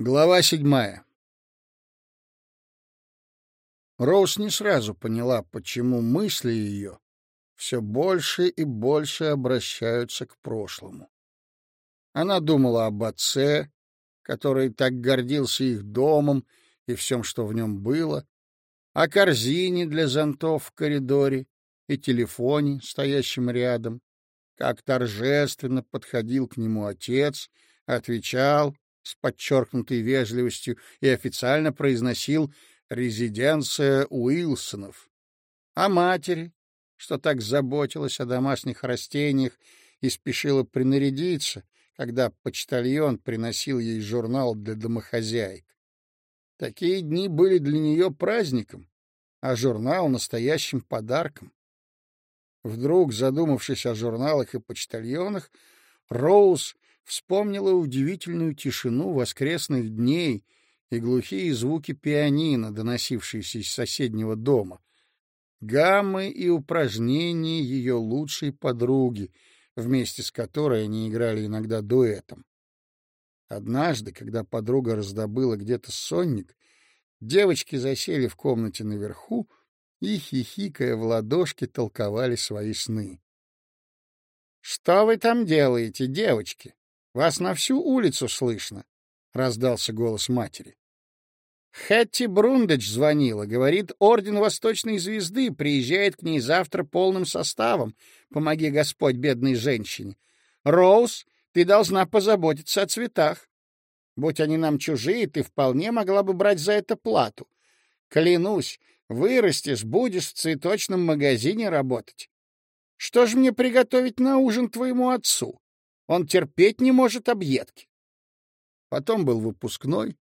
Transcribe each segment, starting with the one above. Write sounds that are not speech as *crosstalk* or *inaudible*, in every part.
Глава седьмая. Роуз не сразу поняла, почему мысли ее все больше и больше обращаются к прошлому. Она думала об отце, который так гордился их домом и всем, что в нем было, о корзине для зонтов в коридоре и телефоне, стоящем рядом, как торжественно подходил к нему отец, отвечал с подчеркнутой вежливостью и официально произносил «резиденция Уилсонов». А матери, что так заботилась о домашних растениях и спешила принарядиться, когда почтальон приносил ей журнал для домохозяек. Такие дни были для нее праздником, а журнал — настоящим подарком. Вдруг, задумавшись о журналах и почтальонах, Роуз вспомнила удивительную тишину воскресных дней и глухие звуки пианино, доносившиеся из соседнего дома, гаммы и упражнения ее лучшей подруги, вместе с которой они играли иногда дуэтом. Однажды, когда подруга раздобыла где-то сонник, девочки засели в комнате наверху и, хихикая в ладошки, толковали свои сны. — Что вы там делаете, девочки? Вас на всю улицу слышно, — раздался голос матери. Хэтти Брундедж звонила, говорит, Орден Восточной Звезды приезжает к ней завтра полным составом. Помоги Господь бедной женщине. Роуз, ты должна позаботиться о цветах. Будь они нам чужие, ты вполне могла бы брать за это плату. Клянусь, вырастешь, будешь в цветочном магазине работать. Что же мне приготовить на ужин твоему отцу? Он терпеть не может объедки. Потом был выпускной.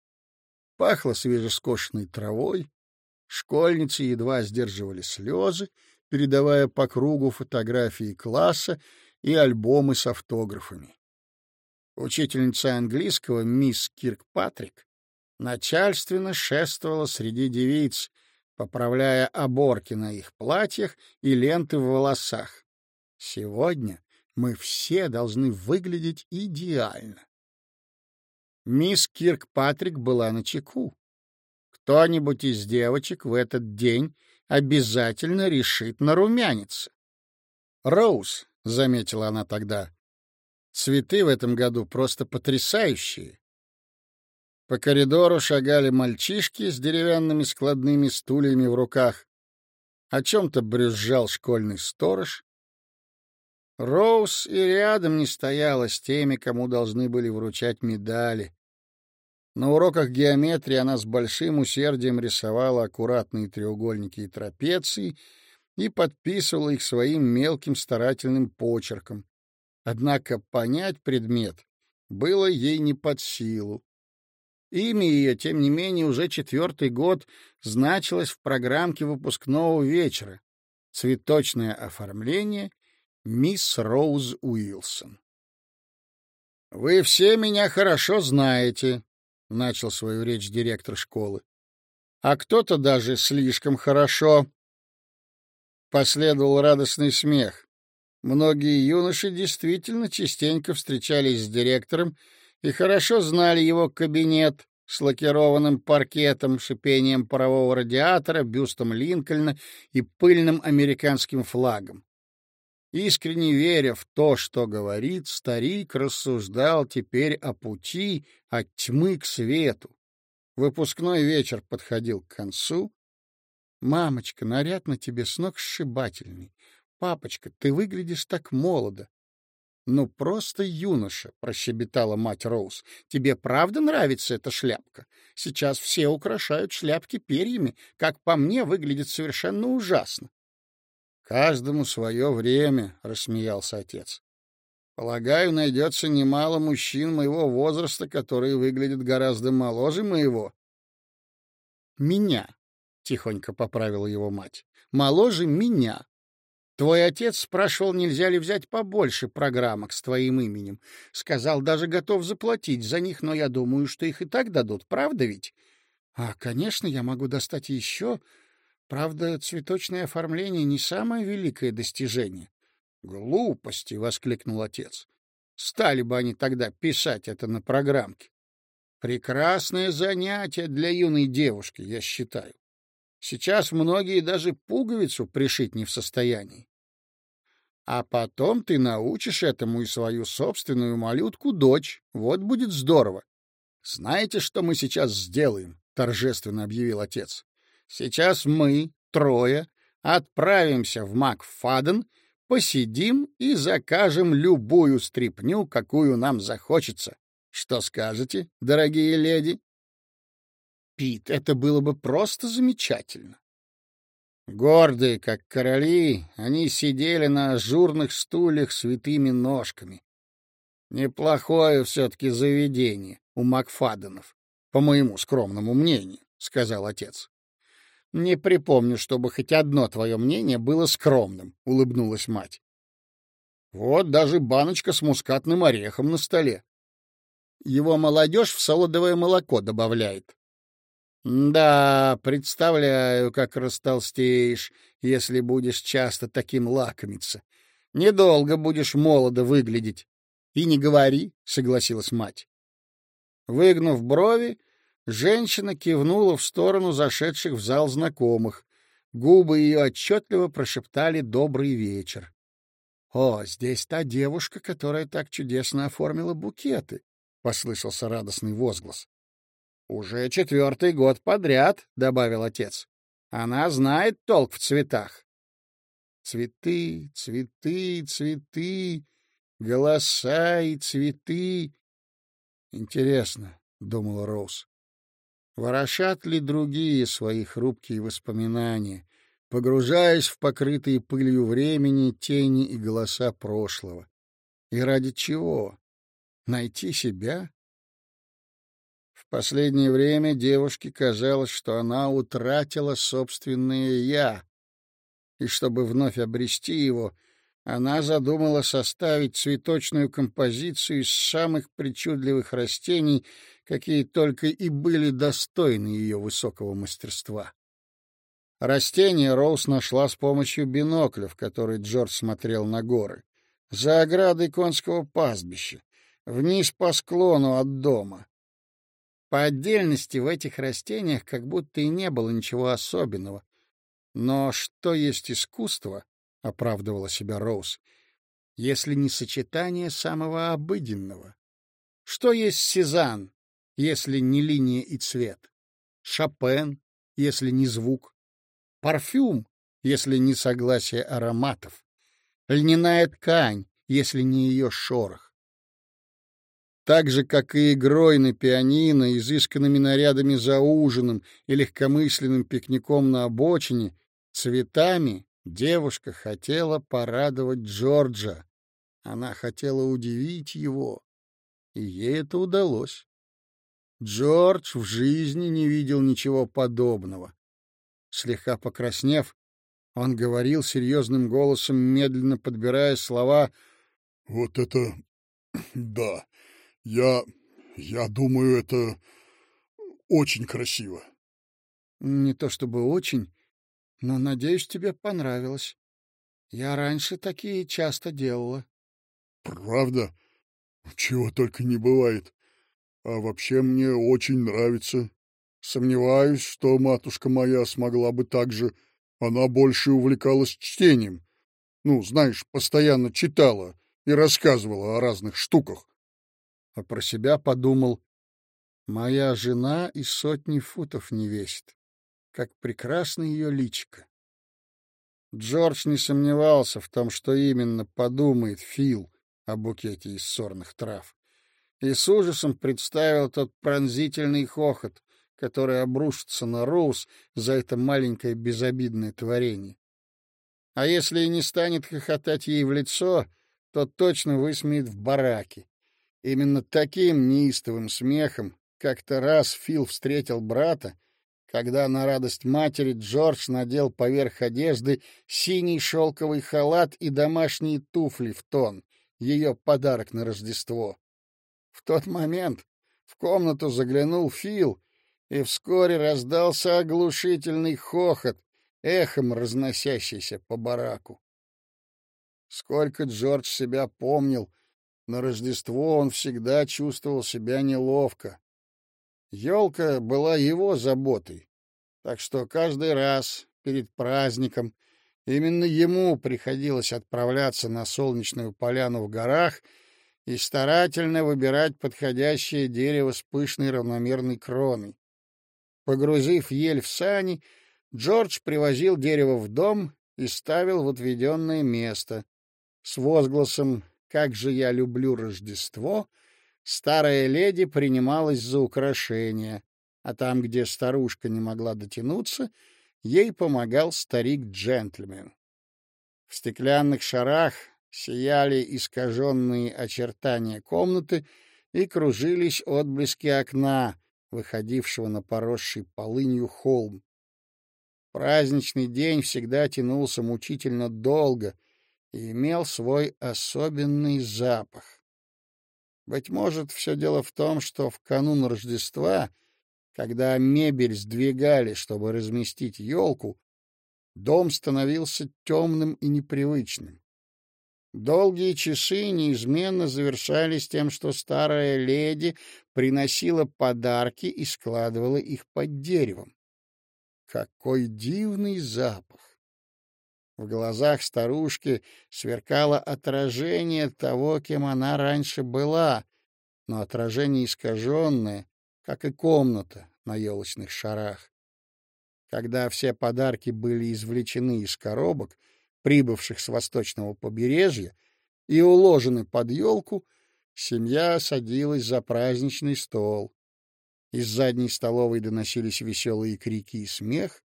Пахло свежескошенной травой. Школьницы едва сдерживали слезы, передавая по кругу фотографии класса и альбомы с автографами. Учительница английского, мисс Киркпатрик, начальственно шествовала среди девиц, поправляя оборки на их платьях и ленты в волосах. Сегодня мы все должны выглядеть идеально. Мисс Киркпатрик была на чеку. Кто-нибудь из девочек в этот день обязательно решит нарумяниться. «Роуз», — заметила она тогда, — «цветы в этом году просто потрясающие». По коридору шагали мальчишки с деревянными складными стульями в руках. О чем-то брюзжал школьный сторож. Роуз и рядом не стояла с теми, кому должны были вручать медали. На уроках геометрии она с большим усердием рисовала аккуратные треугольники и трапеции и подписывала их своим мелким старательным почерком. Однако понять предмет было ей не под силу. Имя ее, тем не менее, уже четвертый год значилось в программке выпускного вечера. Цветочное оформление — мисс Роуз Уилсон. «Вы все меня хорошо знаете», — начал свою речь директор школы. «А кто-то даже слишком хорошо». Последовал радостный смех. Многие юноши действительно частенько встречались с директором и хорошо знали его кабинет с лакированным паркетом, шипением парового радиатора, бюстом Линкольна и пыльным американским флагом. Искренне веря в то, что говорит, старик рассуждал теперь о пути от тьмы к свету. Выпускной вечер подходил к концу. «Мамочка, наряд на тебе с ног сшибательный. Папочка, ты выглядишь так молодо. «Ну, просто юноша», — прощебетала мать Роуз. «Тебе правда нравится эта шляпка? Сейчас все украшают шляпки перьями. Как по мне, выглядит совершенно ужасно. Каждому свое время, рассмеялся отец. Полагаю, найдется немало мужчин моего возраста, которые выглядят гораздо моложе моего. Меня, тихонько поправила его мать. Моложе меня. Твой отец спрашивал, нельзя ли взять побольше программок с твоим именем. Сказал, даже готов заплатить за них, но я думаю, что их и так дадут, правда ведь? А, конечно, я могу достать еще, Правда, цветочное оформление не самое великое достижение. Глупости, воскликнул отец. Стали бы они тогда писать это на программке. Прекрасное занятие для юной девушки, я считаю. Сейчас многие даже пуговицу пришить не в состоянии. А потом ты научишь этому и свою собственную малютку-дочь. Вот будет здорово. Знаете, что мы сейчас сделаем? — торжественно объявил отец. Сейчас мы, трое, отправимся в Макфаден, посидим и закажем любую стряпню, какую нам захочется. Что скажете, дорогие леди? Пит, это было бы просто замечательно. Гордые, как короли, они сидели на ажурных стульях с витыми ножками. Неплохое все-таки заведение у Макфаденов, по моему скромному мнению, — сказал отец. — Не припомню, чтобы хоть одно твое мнение было скромным, — улыбнулась мать. — Вот даже баночка с мускатным орехом на столе. Его молодежь в солодовое молоко добавляет. Да, представляю, как растолстеешь, если будешь часто таким лакомиться. Недолго будешь молодо выглядеть. И не говори, согласилась мать. Выгнув брови, женщина кивнула в сторону зашедших в зал знакомых. Губы ее отчетливо прошептали «добрый вечер». «О, здесь та девушка, которая так чудесно оформила букеты послышался радостный возглас. Уже четвертый год подряд, добавил отец. Она знает толк в цветах. Цветы, цветы, цветы, голоса и цветы. Интересно, думала Роуз. Ворошат ли другие свои хрупкие воспоминания, погружаясь в покрытые пылью времени тени и голоса прошлого? И ради чего? Найти себя? В последнее время девушке казалось, что она утратила собственное «я», и чтобы вновь обрести его, она задумала составить цветочную композицию из самых причудливых растений, какие только и были достойны ее высокого мастерства. Растение Роуз нашла с помощью бинокля, в который Джордж смотрел на горы, за оградой конского пастбища, вниз по склону от дома. По отдельности в этих растениях как будто и не было ничего особенного. Но что есть искусство, — оправдывала себя Роуз, — если не сочетание самого обыденного? Что есть Сезанн, если не линия и цвет? Шопен, если не звук? Парфюм, если не согласие ароматов? Льняная ткань, если не ее шорох? так же, как и игрой на пианино, изысканными нарядами за ужином и легкомысленным пикником на обочине, цветами девушка хотела порадовать Джорджа. Она хотела удивить его, и ей это удалось. Джордж в жизни не видел ничего подобного. Слегка покраснев, он говорил серьезным голосом, медленно подбирая слова. — Вот это... *clears throat* да, я... я думаю, это очень красиво. Не то чтобы очень, но, надеюсь, тебе понравилось. Я раньше такие часто делала. Правда? Чего только не бывает. А вообще мне очень нравится. Сомневаюсь, что матушка моя смогла бы так же. Она больше увлекалась чтением. Ну, знаешь, постоянно читала и рассказывала о разных штуках а про себя подумал, моя жена и сотни футов не весит. Как прекрасно ее личико. Джордж не сомневался в том, что именно подумает Фил о букете из сорных трав, и с ужасом представил тот пронзительный хохот, который обрушится на Роуз за это маленькое безобидное творение. А если и не станет хохотать ей в лицо, то точно высмеет в бараке, Именно таким неистовым смехом как-то раз Фил встретил брата, когда на радость матери Джордж надел поверх одежды синий шелковый халат и домашние туфли в тон, ее подарок на Рождество. В тот момент в комнату заглянул Фил, и вскоре раздался оглушительный хохот, эхом разносящийся по бараку. Сколько Джордж себя помнил — на Рождество он всегда чувствовал себя неловко. Елка была его заботой, так что каждый раз перед праздником именно ему приходилось отправляться на солнечную поляну в горах и старательно выбирать подходящее дерево с пышной равномерной кроной. Погрузив ель в сани, Джордж привозил дерево в дом и ставил в отведенное место. С возгласом «Как же я люблю Рождество!» Старая леди принималась за украшение, а там, где старушка не могла дотянуться, ей помогал старик-джентльмен. В стеклянных шарах сияли искаженные очертания комнаты и кружились отблески окна, выходившего на поросший полынью холм. Праздничный день всегда тянулся мучительно долго и имел свой особенный запах. Быть может, все дело в том, что в канун Рождества, когда мебель сдвигали, чтобы разместить елку, дом становился темным и непривычным. Долгие часы неизменно завершались тем, что старая леди приносила подарки и складывала их под деревом. Какой дивный запах! В глазах старушки сверкало отражение того, кем она раньше была, но отражение искаженное, как и комната на елочных шарах. Когда все подарки были извлечены из коробок, прибывших с восточного побережья, и уложены под елку, семья садилась за праздничный стол. Из задней столовой доносились веселые крики и смех.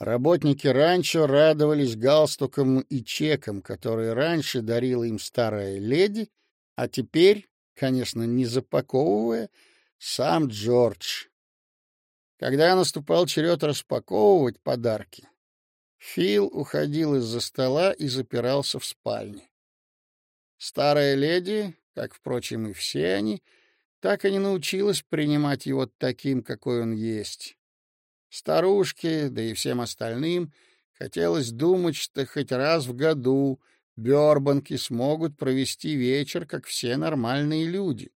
Работники ранчо радовались галстукам и чекам, которые раньше дарила им старая леди, а теперь, конечно, не запаковывая, сам Джордж. Когда наступал черед распаковывать подарки, Фил уходил из-за стола и запирался в спальне. Старая леди, как, впрочем, и все они, так и не научилась принимать его таким, какой он есть. Старушке, да и всем остальным, хотелось думать, что хоть раз в году Бёрбанки смогут провести вечер, как все нормальные люди.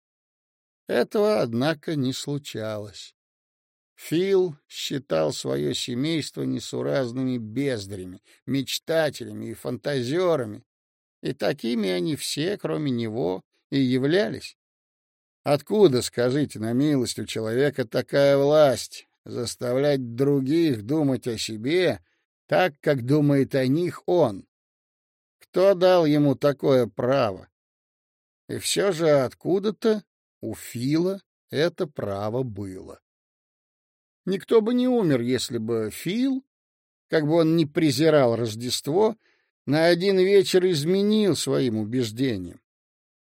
Этого, однако, не случалось. Фил считал свое семейство несуразными бездрями, мечтателями и фантазерами, и такими они все, кроме него, и являлись. Откуда, скажите на милость, у человека такая власть заставлять других думать о себе так, как думает о них он? Кто дал ему такое право? И все же откуда-то у Фила это право было. Никто бы не умер, если бы Фил, как бы он ни презирал Рождество, на один вечер изменил своим убеждениям.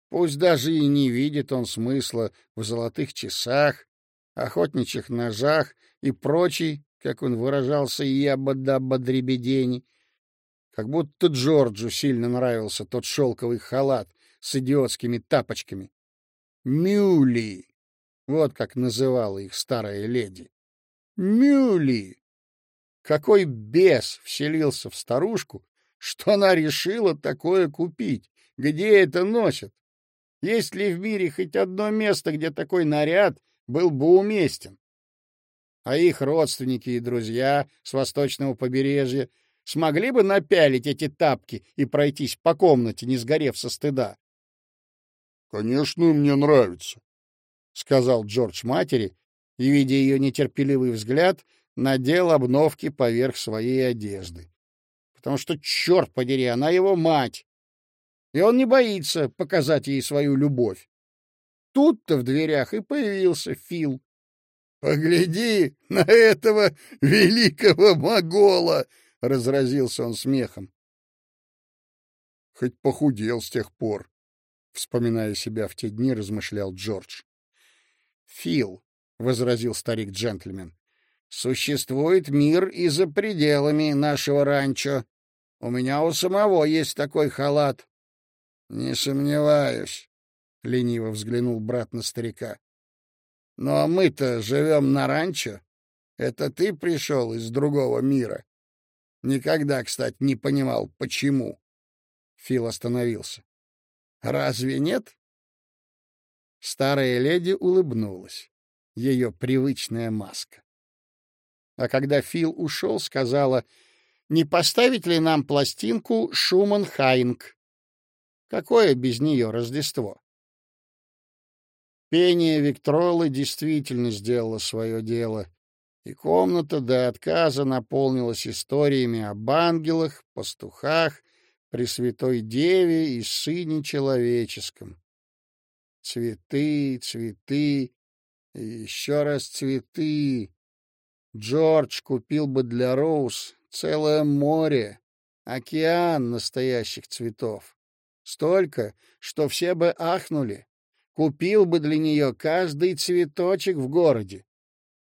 Пусть даже и не видит он смысла в золотых часах, охотничьих ножах и прочей, как он выражался, ябода-бодребедени. Как будто Джорджу сильно нравился тот шелковый халат с идиотскими тапочками. Мюли! Вот как называла их старая леди. Мюли! Какой бес вселился в старушку, что она решила такое купить? Где это носят? Есть ли в мире хоть одно место, где такой наряд был бы уместен? А их родственники и друзья с восточного побережья смогли бы напялить эти тапки и пройтись по комнате, не сгорев со стыда? — Конечно, мне нравится, — сказал Джордж матери, и, видя ее нетерпеливый взгляд, надел обновки поверх своей одежды. Потому что, черт подери, она его мать, и он не боится показать ей свою любовь. Тут-то в дверях и появился Фил. — Погляди на этого великого могола! — разразился он смехом. Хоть похудел с тех пор, — вспоминая себя в те дни, размышлял Джордж. — Фил, — возразил старик-джентльмен. — Существует мир и за пределами нашего ранчо. У меня у самого есть такой халат. — Не сомневаюсь, — лениво взглянул брат на старика. — Ну а мы-то живем на ранчо. Это ты пришел из другого мира. Никогда, кстати, не понимал, почему. Фил остановился. — Разве нет? Старая леди улыбнулась. ее привычная маска. А когда Фил ушел, сказала, не поставить ли нам пластинку Шуман Хайнг? Какое без нее Рождество? Пение Виктролы действительно сделало свое дело, и комната до отказа наполнилась историями об ангелах, пастухах, Пресвятой Деве и Сыне Человеческом. Цветы, цветы и еще раз цветы. Джордж купил бы для Роуз целое море, океан настоящих цветов. Столько, что все бы ахнули. Купил бы для нее каждый цветочек в городе.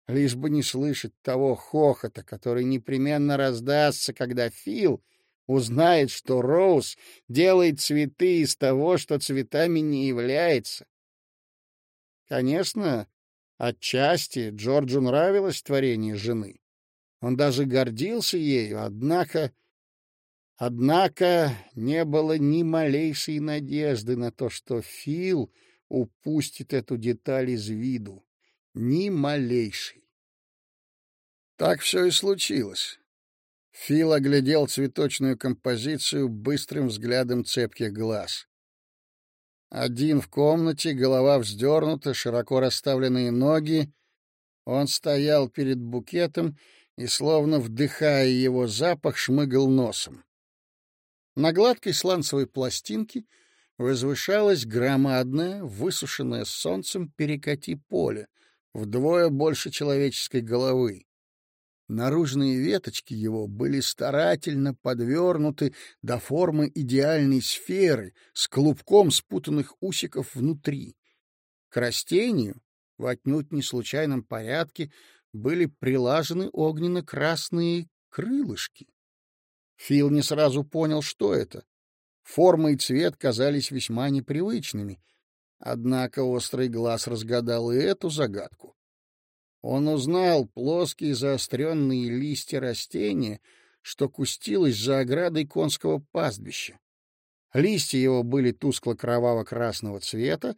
Лишь бы не слышать того хохота, который непременно раздастся, когда Фил узнает, что Роуз делает цветы из того, что цветами не является. Конечно, отчасти Джорджу нравилось творение жены. Он даже гордился ею, однако... Однако не было ни малейшей надежды на то, что Фил упустит эту деталь из виду. Ни малейшей. Так все и случилось. Фил оглядел цветочную композицию быстрым взглядом цепких глаз. Один в комнате, голова вздернута, широко расставленные ноги. Он стоял перед букетом и, словно вдыхая его запах, шмыгал носом. На гладкой сланцевой пластинке возвышалось громадное, высушенное солнцем перекати поле, вдвое больше человеческой головы. Наружные веточки его были старательно подвернуты до формы идеальной сферы с клубком спутанных усиков внутри. К растению, в отнюдь не случайном порядке, были прилажены огненно-красные крылышки. Фил не сразу понял, что это. Форма и цвет казались весьма непривычными, однако острый глаз разгадал и эту загадку. Он узнал плоские заостренные листья растения, что кустилось за оградой конского пастбища. Листья его были тускло-кроваво-красного цвета,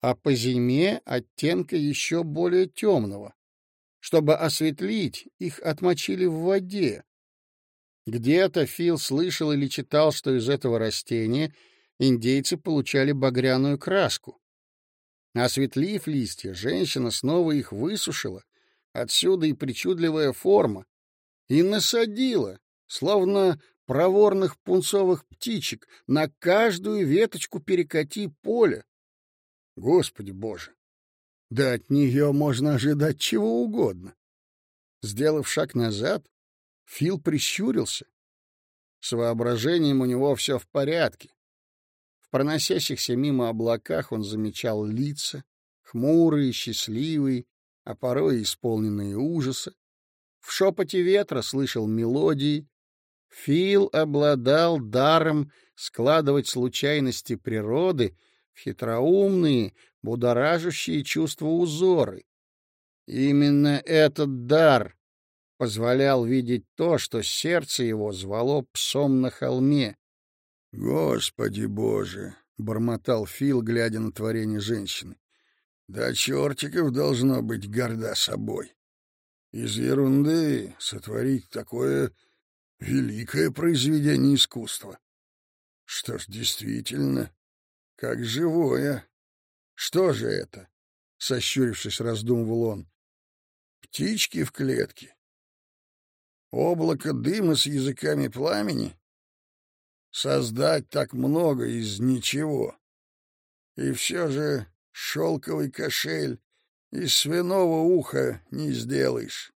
а по зиме оттенка еще более темного. Чтобы осветлить, их отмочили в воде. Где-то Фил слышал или читал, что из этого растения индейцы получали багряную краску. Осветлив листья, женщина снова их высушила, отсюда и причудливая форма, и насадила, словно проворных пунцовых птичек, на каждую веточку перекати поле. Господи Боже! Да от нее можно ожидать чего угодно. Сделав шаг назад, Фил прищурился. С воображением у него все в порядке проносящихся мимо облаках он замечал лица, хмурые, счастливые, а порой исполненные ужаса. В шепоте ветра слышал мелодии. Фил обладал даром складывать случайности природы в хитроумные, будоражащие чувства узоры. Именно этот дар позволял видеть то, что сердце его звало псом на холме. Господи Боже! — бормотал Фил, глядя на творение женщины. — Да чертиков должно быть горда собой. Из ерунды сотворить такое великое произведение искусства. Что ж, действительно, как живое. Что же это? — сощурившись, раздумывал он. Птички в клетке. Облако дыма с языками пламени — создать так много из ничего. И все же шелковый кошель из свиного уха не сделаешь.